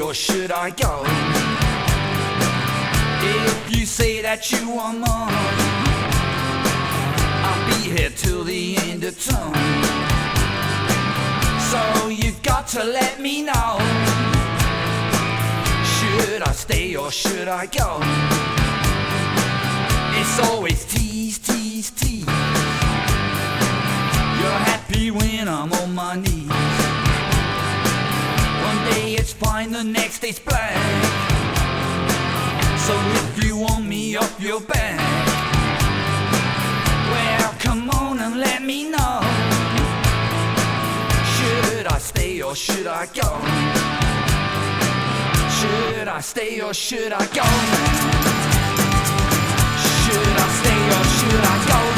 or should I go? If you say that you want more, I'll be here till the end of time. So you've got to let me know. Should I stay or should I go? It's always tease, tease, tease. The next it's black. So if you want me off your back, well, come on and let me know. Should I stay or should I go? Should I stay or should I go? Should I stay or should I go?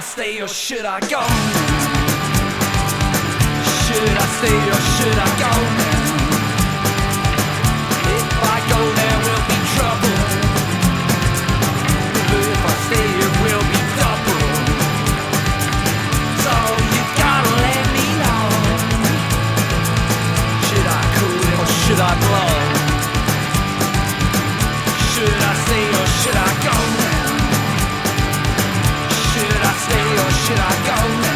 I stay or should I go? Should I stay or should I go? should I go.